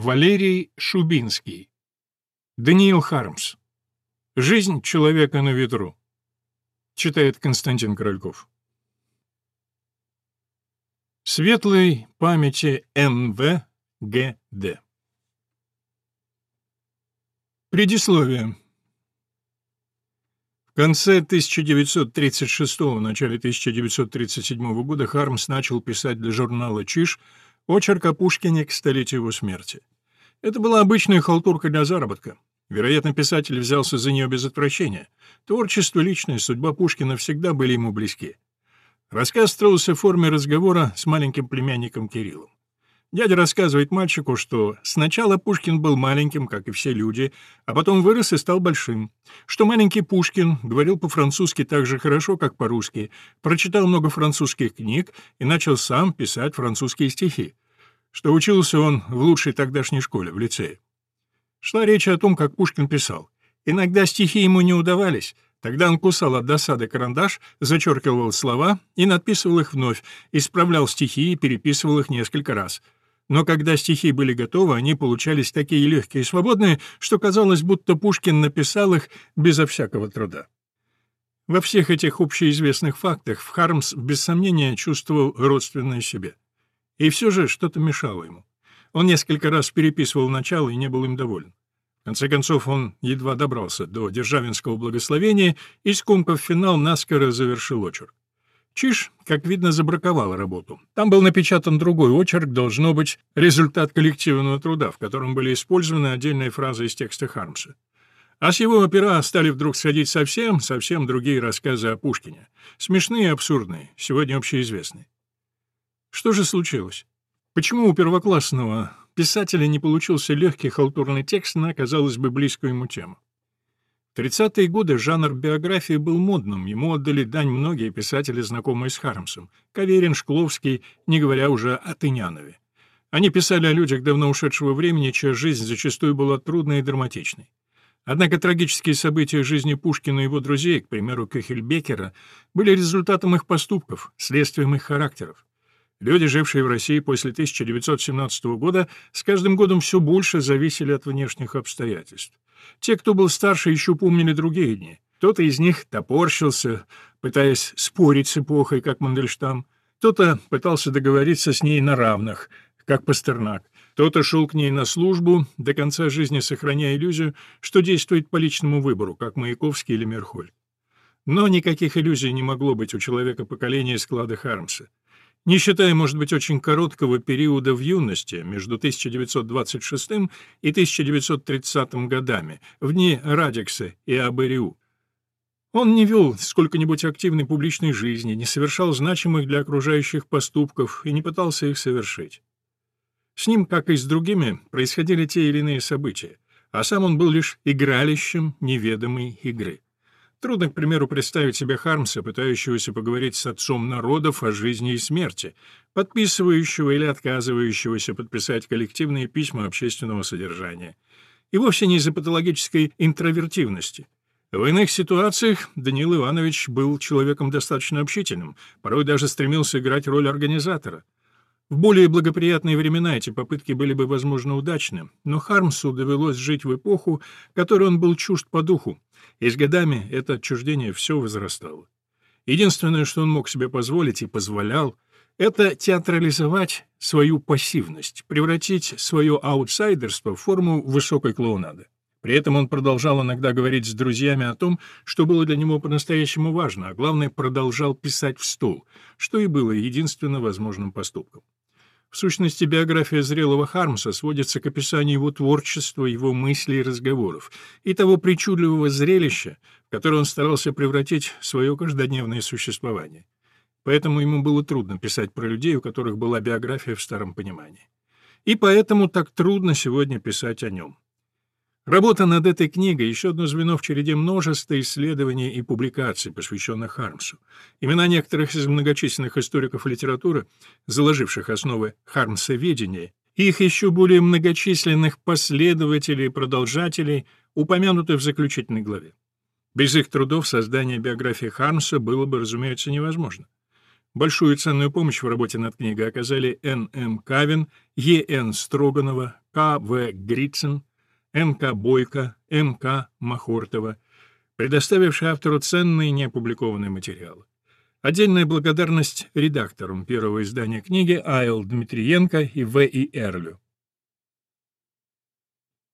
Валерий Шубинский. Даниил Хармс. Жизнь человека на ветру. Читает Константин Корольков. Светлой памяти Н.В. Г.Д. Предисловие. В конце 1936 начале 1937 года Хармс начал писать для журнала «Чиж» очерк о Пушкине к столетию его смерти. Это была обычная халтурка для заработка. Вероятно, писатель взялся за нее без отвращения. Творчество, личная судьба Пушкина всегда были ему близки. Рассказ строился в форме разговора с маленьким племянником Кириллом. Дядя рассказывает мальчику, что сначала Пушкин был маленьким, как и все люди, а потом вырос и стал большим. Что маленький Пушкин говорил по-французски так же хорошо, как по-русски, прочитал много французских книг и начал сам писать французские стихи. Что учился он в лучшей тогдашней школе, в лицее. Шла речь о том, как Пушкин писал. Иногда стихи ему не удавались, Тогда он кусал от досады карандаш, зачеркивал слова и надписывал их вновь, исправлял стихи и переписывал их несколько раз — но когда стихи были готовы, они получались такие легкие и свободные, что казалось, будто Пушкин написал их безо всякого труда. Во всех этих общеизвестных фактах Хармс без сомнения чувствовал родственное себе. И все же что-то мешало ему. Он несколько раз переписывал начало и не был им доволен. В конце концов, он едва добрался до Державинского благословения и, скомкав финал, наскоро завершил очерк. Чиж, как видно, забраковала работу. Там был напечатан другой очерк, должно быть, результат коллективного труда, в котором были использованы отдельные фразы из текста Хармса. А с его опера стали вдруг сходить совсем, совсем другие рассказы о Пушкине. Смешные и абсурдные, сегодня общеизвестные. Что же случилось? Почему у первоклассного писателя не получился легкий халтурный текст на, казалось бы, близкую ему тему? 30-е годы жанр биографии был модным, ему отдали дань многие писатели, знакомые с Хармсом, Каверин, Шкловский, не говоря уже о Тынянове. Они писали о людях давно ушедшего времени, чья жизнь зачастую была трудной и драматичной. Однако трагические события жизни Пушкина и его друзей, к примеру, Кюхельбекера, были результатом их поступков, следствием их характеров. Люди, жившие в России после 1917 года, с каждым годом все больше зависели от внешних обстоятельств. Те, кто был старше, еще помнили другие дни. Кто-то из них топорщился, пытаясь спорить с эпохой, как Мандельштам. Кто-то пытался договориться с ней на равных, как Пастернак. Кто-то шел к ней на службу, до конца жизни сохраняя иллюзию, что действует по личному выбору, как Маяковский или Мерхоль. Но никаких иллюзий не могло быть у человека поколения склада Хармса не считая, может быть, очень короткого периода в юности между 1926 и 1930 годами, в дни Радикса и Абериу. Он не вел сколько-нибудь активной публичной жизни, не совершал значимых для окружающих поступков и не пытался их совершить. С ним, как и с другими, происходили те или иные события, а сам он был лишь игралищем неведомой игры. Трудно, к примеру, представить себе Хармса, пытающегося поговорить с отцом народов о жизни и смерти, подписывающего или отказывающегося подписать коллективные письма общественного содержания. И вовсе не из-за патологической интровертивности. В иных ситуациях Даниил Иванович был человеком достаточно общительным, порой даже стремился играть роль организатора. В более благоприятные времена эти попытки были бы, возможно, удачны, но Хармсу довелось жить в эпоху, которой он был чужд по духу, и с годами это отчуждение все возрастало. Единственное, что он мог себе позволить и позволял, это театрализовать свою пассивность, превратить свое аутсайдерство в форму высокой клоунады. При этом он продолжал иногда говорить с друзьями о том, что было для него по-настоящему важно, а главное, продолжал писать в стол, что и было единственно возможным поступком. В сущности, биография зрелого Хармса сводится к описанию его творчества, его мыслей и разговоров, и того причудливого зрелища, в которое он старался превратить свое каждодневное существование. Поэтому ему было трудно писать про людей, у которых была биография в старом понимании. И поэтому так трудно сегодня писать о нем. Работа над этой книгой — еще одно звено в череде множества исследований и публикаций, посвященных Хармсу. Имена некоторых из многочисленных историков литературы, заложивших основы Хармсоведения, и их еще более многочисленных последователей и продолжателей, упомянуты в заключительной главе. Без их трудов создание биографии Хармса было бы, разумеется, невозможно. Большую ценную помощь в работе над книгой оказали Н. М. Кавин, Е. Н. Строганова, К. В. Грицин, М.К. Бойко, М.К. Махортова, предоставившие автору ценные неопубликованные материалы. Отдельная благодарность редакторам первого издания книги А.Л. Дмитриенко и В. И. Эрлю.